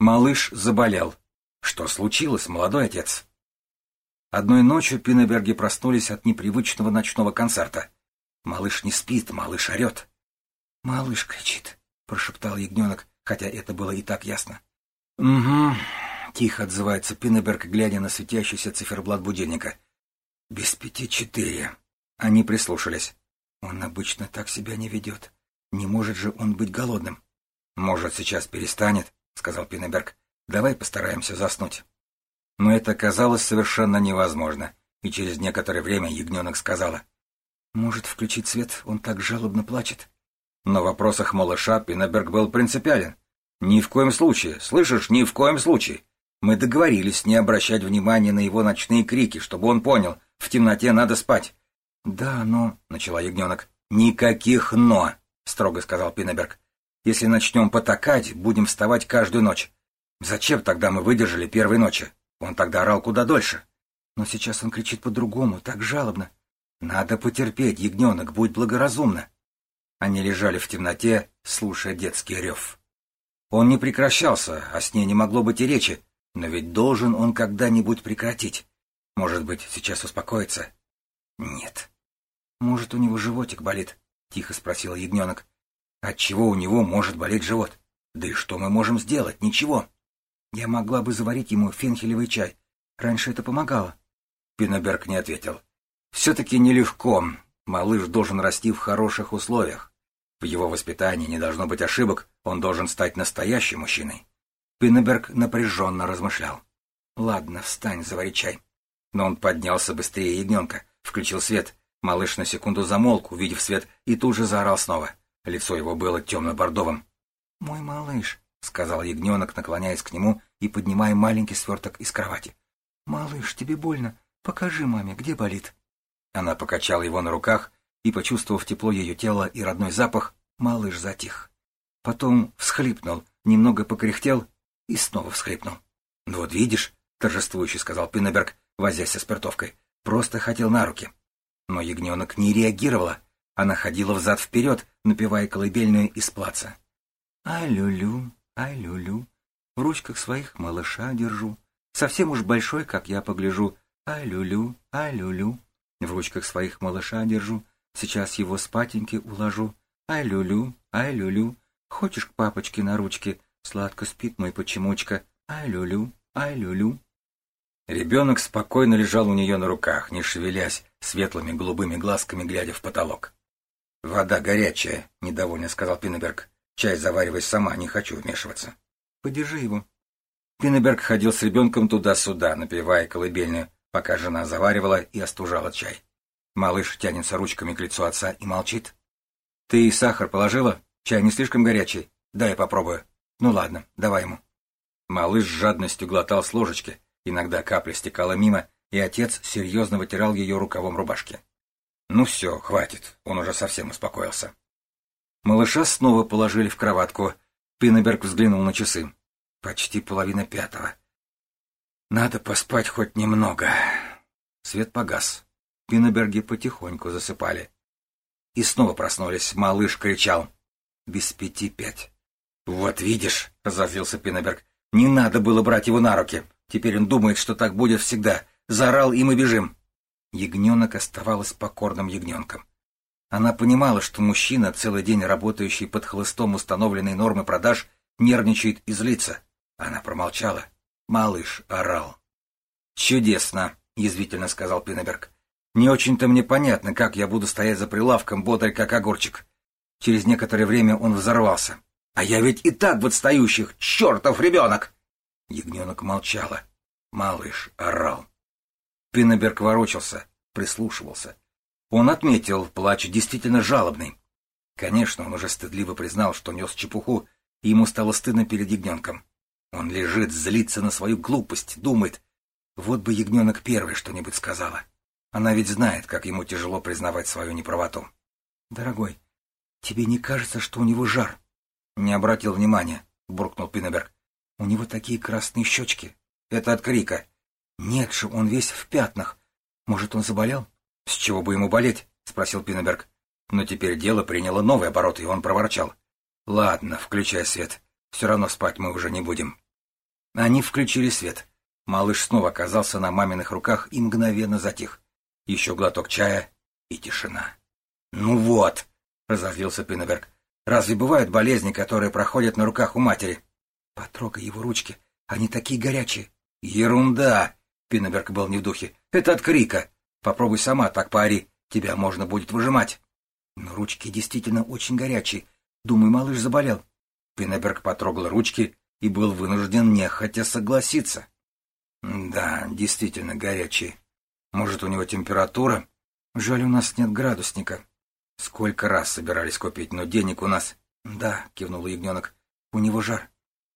Малыш заболел. Что случилось, молодой отец? Одной ночью Пинеберги проснулись от непривычного ночного концерта. Малыш не спит, малыш орет. «Малыш кричит», — прошептал ягненок, хотя это было и так ясно. «Угу», — тихо отзывается Пинеберг, глядя на светящийся циферблат будильника. «Без пяти четыре». Они прислушались. «Он обычно так себя не ведет. Не может же он быть голодным». «Может, сейчас перестанет», — сказал Пинеберг. «Давай постараемся заснуть». Но это казалось совершенно невозможно, и через некоторое время ягненок сказала. «Может, включить свет? Он так жалобно плачет». Но в вопросах малыша Пинеберг был принципиален. «Ни в коем случае, слышишь, ни в коем случае. Мы договорились не обращать внимания на его ночные крики, чтобы он понял, в темноте надо спать». «Да, но...» — начала ягненок. «Никаких «но», — строго сказал Пинеберг. «Если начнем потакать, будем вставать каждую ночь. Зачем тогда мы выдержали первой ночи? Он тогда орал куда дольше. Но сейчас он кричит по-другому, так жалобно. Надо потерпеть, ягненок, будь благоразумна. Они лежали в темноте, слушая детский рев. Он не прекращался, а с ней не могло быть и речи, но ведь должен он когда-нибудь прекратить. Может быть, сейчас успокоится? Нет. Может, у него животик болит? Тихо спросил ягненок. Отчего у него может болеть живот? Да и что мы можем сделать? Ничего. Я могла бы заварить ему фенхелевый чай. Раньше это помогало. Пинеберг не ответил. Все-таки нелегко. Малыш должен расти в хороших условиях. В его воспитании не должно быть ошибок, он должен стать настоящим мужчиной. Пиннеберг напряженно размышлял. «Ладно, встань, завари чай». Но он поднялся быстрее ягненка, включил свет. Малыш на секунду замолк, увидев свет, и тут же заорал снова. Лицо его было темно-бордовым. «Мой малыш», — сказал ягненок, наклоняясь к нему и поднимая маленький сверток из кровати. «Малыш, тебе больно? Покажи маме, где болит». Она покачала его на руках, и, почувствовав тепло ее тела и родной запах, малыш затих. Потом всхлипнул, немного покряхтел и снова всхлипнул. «Ну «Вот видишь», — торжествующе сказал Пиннеберг, возясь со спиртовкой, — «просто хотел на руки». Но ягненок не реагировала. Она ходила взад-вперед, напевая колыбельную из плаца. «Ай-лю-лю, ай-лю-лю, в ручках своих малыша держу, совсем уж большой, как я погляжу, ай-лю-лю, ай-лю-лю, в ручках своих малыша держу, сейчас его спатеньки уложу, ай-лю-лю, ай-лю-лю, хочешь к папочке на ручке, сладко спит мой почемучка, ай-лю-лю, ай-лю-лю». Ребенок спокойно лежал у нее на руках, не шевелясь, светлыми голубыми глазками глядя в потолок. «Вода горячая», — недовольно сказал Пиннеберг. «Чай заваривай сама, не хочу вмешиваться». «Подержи его». Пиннеберг ходил с ребенком туда-сюда, напевая колыбельную, пока жена заваривала и остужала чай. Малыш тянется ручками к лицу отца и молчит. «Ты сахар положила? Чай не слишком горячий? Дай я попробую». «Ну ладно, давай ему». Малыш с жадностью глотал с ложечки, иногда капля стекала мимо, и отец серьезно вытирал ее рукавом рубашки. Ну все, хватит, он уже совсем успокоился. Малыша снова положили в кроватку. Пиннеберг взглянул на часы. Почти половина пятого. Надо поспать хоть немного. Свет погас. Пиннеберги потихоньку засыпали. И снова проснулись. Малыш кричал. Без пяти пять. «Вот видишь», — разозлился Пиннеберг, — «не надо было брать его на руки. Теперь он думает, что так будет всегда. Заорал, и мы бежим». Ягненок оставалась покорным ягненком. Она понимала, что мужчина, целый день работающий под хлыстом установленной нормы продаж, нервничает и злится. Она промолчала. Малыш орал. «Чудесно», — язвительно сказал Пиннеберг. «Не очень-то мне понятно, как я буду стоять за прилавком, бодрый как огурчик». Через некоторое время он взорвался. «А я ведь и так в отстающих! Чертов ребенок!» Ягненок молчала. Малыш орал. Пиннеберг ворочался, прислушивался. Он отметил, плач действительно жалобный. Конечно, он уже стыдливо признал, что нес чепуху, и ему стало стыдно перед ягненком. Он лежит, злится на свою глупость, думает, вот бы ягненок первый что-нибудь сказала. Она ведь знает, как ему тяжело признавать свою неправоту. «Дорогой, тебе не кажется, что у него жар?» «Не обратил внимания», — буркнул Пиннеберг. «У него такие красные щечки. Это от крика. Нет же, он весь в пятнах. Может, он заболел? С чего бы ему болеть? спросил Пиннеберг. Но теперь дело приняло новый оборот, и он проворчал. Ладно, включай свет. Все равно спать мы уже не будем. Они включили свет. Малыш снова оказался на маминых руках и мгновенно затих. Еще глоток чая и тишина. «Ну вот!» — разозлился Пиннеберг. «Разве бывают болезни, которые проходят на руках у матери?» «Потрогай его ручки. Они такие горячие». «Ерунда!» — Пиннеберг был не в духе. «Это от крика. Попробуй сама так поори. Тебя можно будет выжимать». «Но ручки действительно очень горячие. Думаю, малыш заболел». Пиннеберг потрогал ручки и был вынужден нехотя согласиться. Да, действительно горячий. Может, у него температура? Жаль, у нас нет градусника. Сколько раз собирались купить, но денег у нас... Да, кивнул ягненок. У него жар.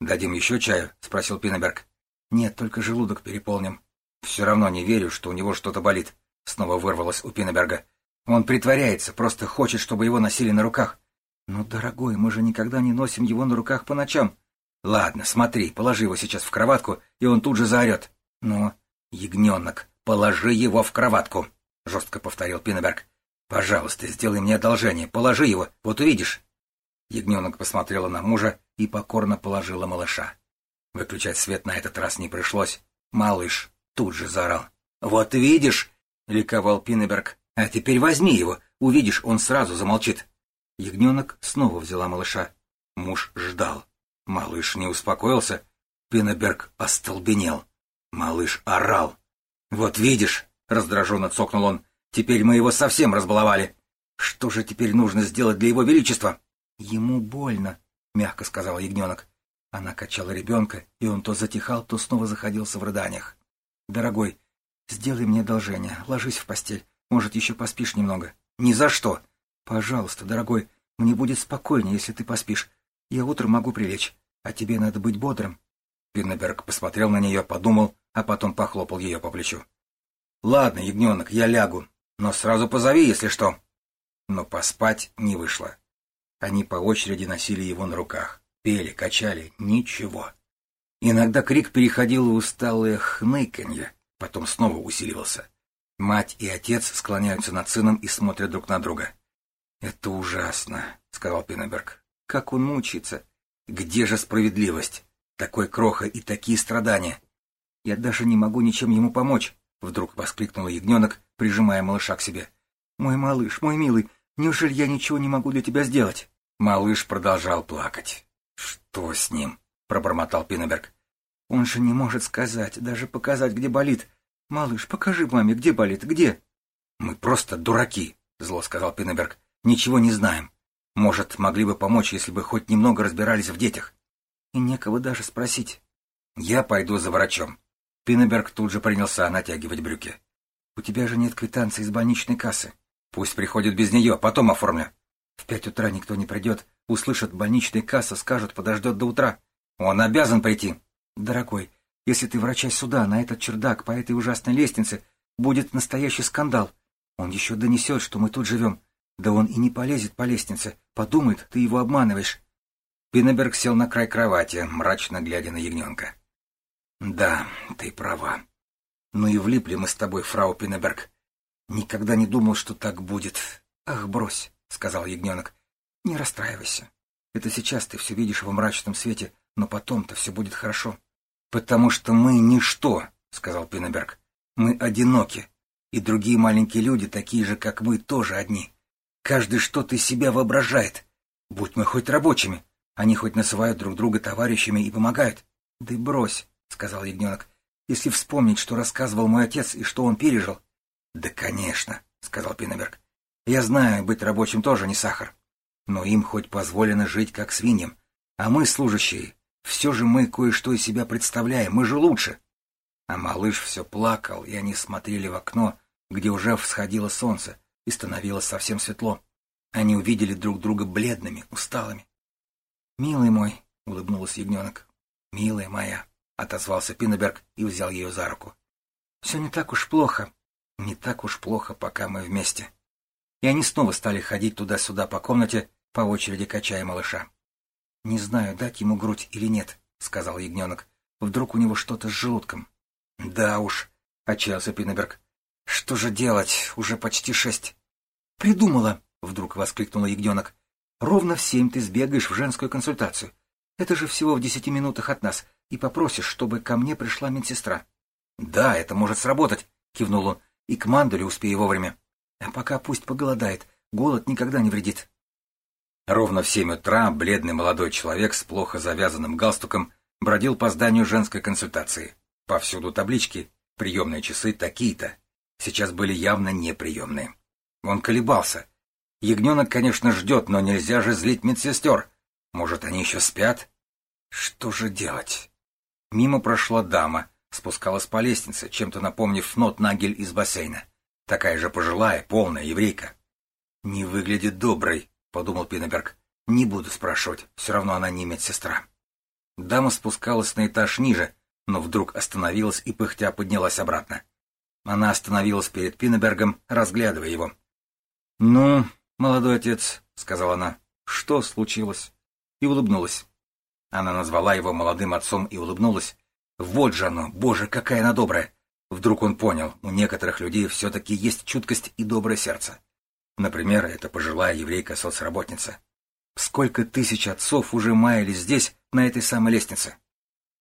Дадим еще чаю? Спросил Пинеберг. Нет, только желудок переполним. Все равно не верю, что у него что-то болит. Снова вырвалось у Пинеберга. Он притворяется, просто хочет, чтобы его носили на руках. Но, дорогой, мы же никогда не носим его на руках по ночам. Ладно, смотри, положи его сейчас в кроватку, и он тут же заорет. Но, ягненок, положи его в кроватку, жестко повторил Пинеберг. Пожалуйста, сделай мне одолжение, положи его, вот увидишь. Ягненок посмотрела на мужа и покорно положила малыша. Выключать свет на этот раз не пришлось. Малыш тут же заорал. «Вот видишь!» — ликовал Пинеберг. «А теперь возьми его, увидишь, он сразу замолчит». Ягненок снова взяла малыша. Муж ждал. Малыш не успокоился. Пинеберг остолбенел. Малыш орал. «Вот видишь», — раздраженно цокнул он, — «теперь мы его совсем разбаловали. Что же теперь нужно сделать для его величества?» «Ему больно», — мягко сказал ягненок. Она качала ребенка, и он то затихал, то снова заходился в рыданиях. «Дорогой, сделай мне одолжение, ложись в постель. Может, еще поспишь немного?» «Ни за что!» «Пожалуйста, дорогой, мне будет спокойнее, если ты поспишь. Я утром могу прилечь. А тебе надо быть бодрым. Пиннеберг посмотрел на нее, подумал, а потом похлопал ее по плечу. Ладно, ягненок, я лягу, но сразу позови, если что. Но поспать не вышло. Они по очереди носили его на руках, пели, качали, ничего. Иногда крик переходил в усталое хныканье, потом снова усиливался. Мать и отец склоняются над сыном и смотрят друг на друга. «Это ужасно», — сказал Пиннеберг. «Как он мучится! Где же справедливость? Такой кроха и такие страдания. Я даже не могу ничем ему помочь, — вдруг воскликнул ягненок, прижимая малыша к себе. Мой малыш, мой милый, неужели я ничего не могу для тебя сделать? Малыш продолжал плакать. Что с ним? — пробормотал Пиннеберг. Он же не может сказать, даже показать, где болит. Малыш, покажи маме, где болит, где? Мы просто дураки, — зло сказал Пиннеберг. Ничего не знаем. Может, могли бы помочь, если бы хоть немного разбирались в детях. И некого даже спросить. Я пойду за врачом. Пиннеберг тут же принялся натягивать брюки. У тебя же нет квитанции из больничной кассы. Пусть приходит без нее, потом оформлю. В пять утра никто не придет, услышат больничная касса, скажут, подождет до утра. Он обязан прийти. Дорогой, если ты врачай сюда, на этот чердак, по этой ужасной лестнице, будет настоящий скандал. Он еще донесет, что мы тут живем. Да он и не полезет по лестнице. Подумает, ты его обманываешь. Пиннеберг сел на край кровати, мрачно глядя на ягненка. Да, ты права. Ну и влипли мы с тобой, фрау Пиннеберг. Никогда не думал, что так будет. Ах, брось, сказал ягненок. Не расстраивайся. Это сейчас ты все видишь в мрачном свете, но потом-то все будет хорошо. Потому что мы ничто, сказал Пиннеберг. Мы одиноки, и другие маленькие люди, такие же, как мы, тоже одни. Каждый что-то из себя воображает. Будь мы хоть рабочими, они хоть называют друг друга товарищами и помогают. — Да и брось, — сказал ягненок, — если вспомнить, что рассказывал мой отец и что он пережил. — Да, конечно, — сказал Пиннеберг. — Я знаю, быть рабочим тоже не сахар. Но им хоть позволено жить как свиньям. А мы, служащие, все же мы кое-что из себя представляем, мы же лучше. А малыш все плакал, и они смотрели в окно, где уже всходило солнце, и становилось совсем светло. Они увидели друг друга бледными, усталыми. «Милый мой», — улыбнулась ягненок. «Милая моя», — отозвался Пиннеберг и взял ее за руку. «Все не так уж плохо. Не так уж плохо, пока мы вместе». И они снова стали ходить туда-сюда по комнате, по очереди качая малыша. «Не знаю, дать ему грудь или нет», — сказал ягненок. «Вдруг у него что-то с желудком». «Да уж», — отчаялся Пиннеберг. «Что же делать? Уже почти шесть». «Придумала!» — вдруг воскликнула ягненок. «Ровно в семь ты сбегаешь в женскую консультацию. Это же всего в десяти минутах от нас. и попросишь, чтобы ко мне пришла медсестра. — Да, это может сработать, — кивнул он, — и к мандуле успею вовремя. А пока пусть поголодает, голод никогда не вредит. Ровно в семь утра бледный молодой человек с плохо завязанным галстуком бродил по зданию женской консультации. Повсюду таблички, приемные часы такие-то. Сейчас были явно неприемные. Он колебался. Ягненок, конечно, ждет, но нельзя же злить медсестер. Может, они еще спят? Что же делать? Мимо прошла дама, спускалась по лестнице, чем-то напомнив нот Нагель из бассейна. Такая же пожилая, полная еврейка. «Не выглядит доброй», — подумал Пиннеберг. «Не буду спрашивать, все равно она не медсестра». Дама спускалась на этаж ниже, но вдруг остановилась и пыхтя поднялась обратно. Она остановилась перед Пиннебергом, разглядывая его. «Ну, молодой отец», — сказала она, — «что случилось?» И улыбнулась. Она назвала его молодым отцом и улыбнулась. Вот же оно, боже, какая она добрая! Вдруг он понял, у некоторых людей все-таки есть чуткость и доброе сердце. Например, это пожилая еврейка-соцработница. Сколько тысяч отцов уже маялись здесь, на этой самой лестнице?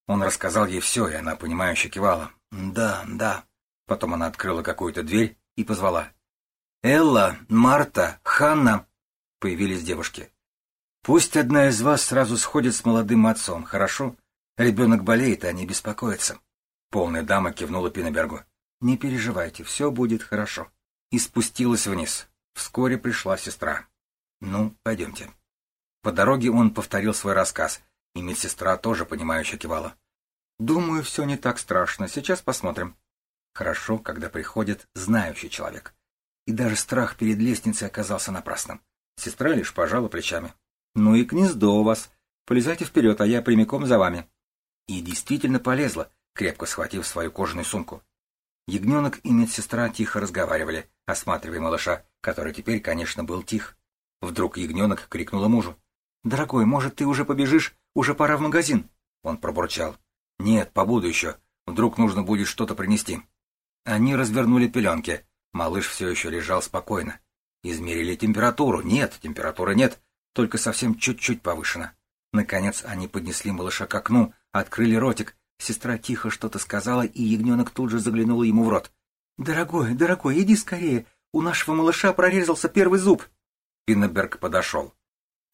Он рассказал ей все, и она, понимающе кивала. «Да, да». Потом она открыла какую-то дверь и позвала. «Элла, Марта, Ханна!» Появились девушки. «Пусть одна из вас сразу сходит с молодым отцом, хорошо? Ребенок болеет, а они беспокоятся». Полная дама кивнула Пинебергу. «Не переживайте, все будет хорошо». И спустилась вниз. Вскоре пришла сестра. «Ну, пойдемте». По дороге он повторил свой рассказ, и медсестра тоже понимающе кивала. «Думаю, все не так страшно. Сейчас посмотрим». Хорошо, когда приходит знающий человек. И даже страх перед лестницей оказался напрасным. Сестра лишь пожала плечами. «Ну и гнездо у вас. Полезайте вперед, а я прямиком за вами». И действительно полезла, крепко схватив свою кожаную сумку. Ягненок и медсестра тихо разговаривали, осматривая малыша, который теперь, конечно, был тих. Вдруг ягненок крикнула мужу. «Дорогой, может, ты уже побежишь? Уже пора в магазин?» Он пробурчал. «Нет, побуду еще. Вдруг нужно будет что-то принести». Они развернули пеленки. Малыш все еще лежал спокойно. Измерили температуру. Нет, температуры нет, только совсем чуть-чуть повышена. Наконец они поднесли малыша к окну, открыли ротик. Сестра тихо что-то сказала, и ягненок тут же заглянул ему в рот. «Дорогой, дорогой, иди скорее. У нашего малыша прорезался первый зуб». Пиннеберг подошел.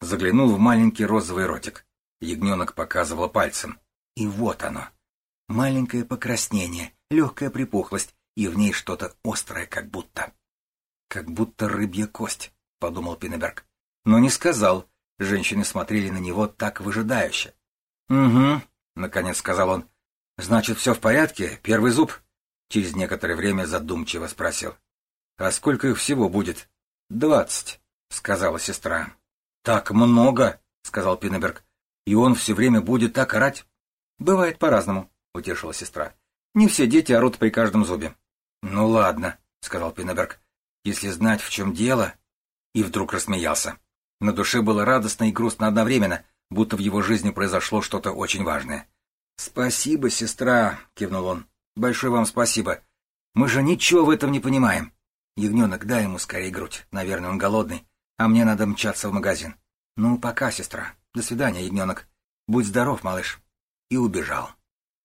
Заглянул в маленький розовый ротик. Ягненок показывал пальцем. И вот оно. Маленькое покраснение, легкая припухлость, и в ней что-то острое, как будто. Как будто рыбья кость, — подумал Пиннеберг. Но не сказал. Женщины смотрели на него так выжидающе. «Угу», — наконец сказал он. «Значит, все в порядке? Первый зуб?» Через некоторое время задумчиво спросил. «А сколько их всего будет?» «Двадцать», — сказала сестра. «Так много», — сказал Пиннеберг. «И он все время будет так орать?» «Бывает по-разному», — утешила сестра. «Не все дети орут при каждом зубе». «Ну ладно», — сказал Пиннеберг. «Если знать, в чем дело...» И вдруг рассмеялся. На душе было радостно и грустно одновременно, будто в его жизни произошло что-то очень важное. «Спасибо, сестра», — кивнул он. «Большое вам спасибо. Мы же ничего в этом не понимаем. Ягненок, дай ему скорее грудь. Наверное, он голодный. А мне надо мчаться в магазин. Ну, пока, сестра. До свидания, ягненок. Будь здоров, малыш». И убежал.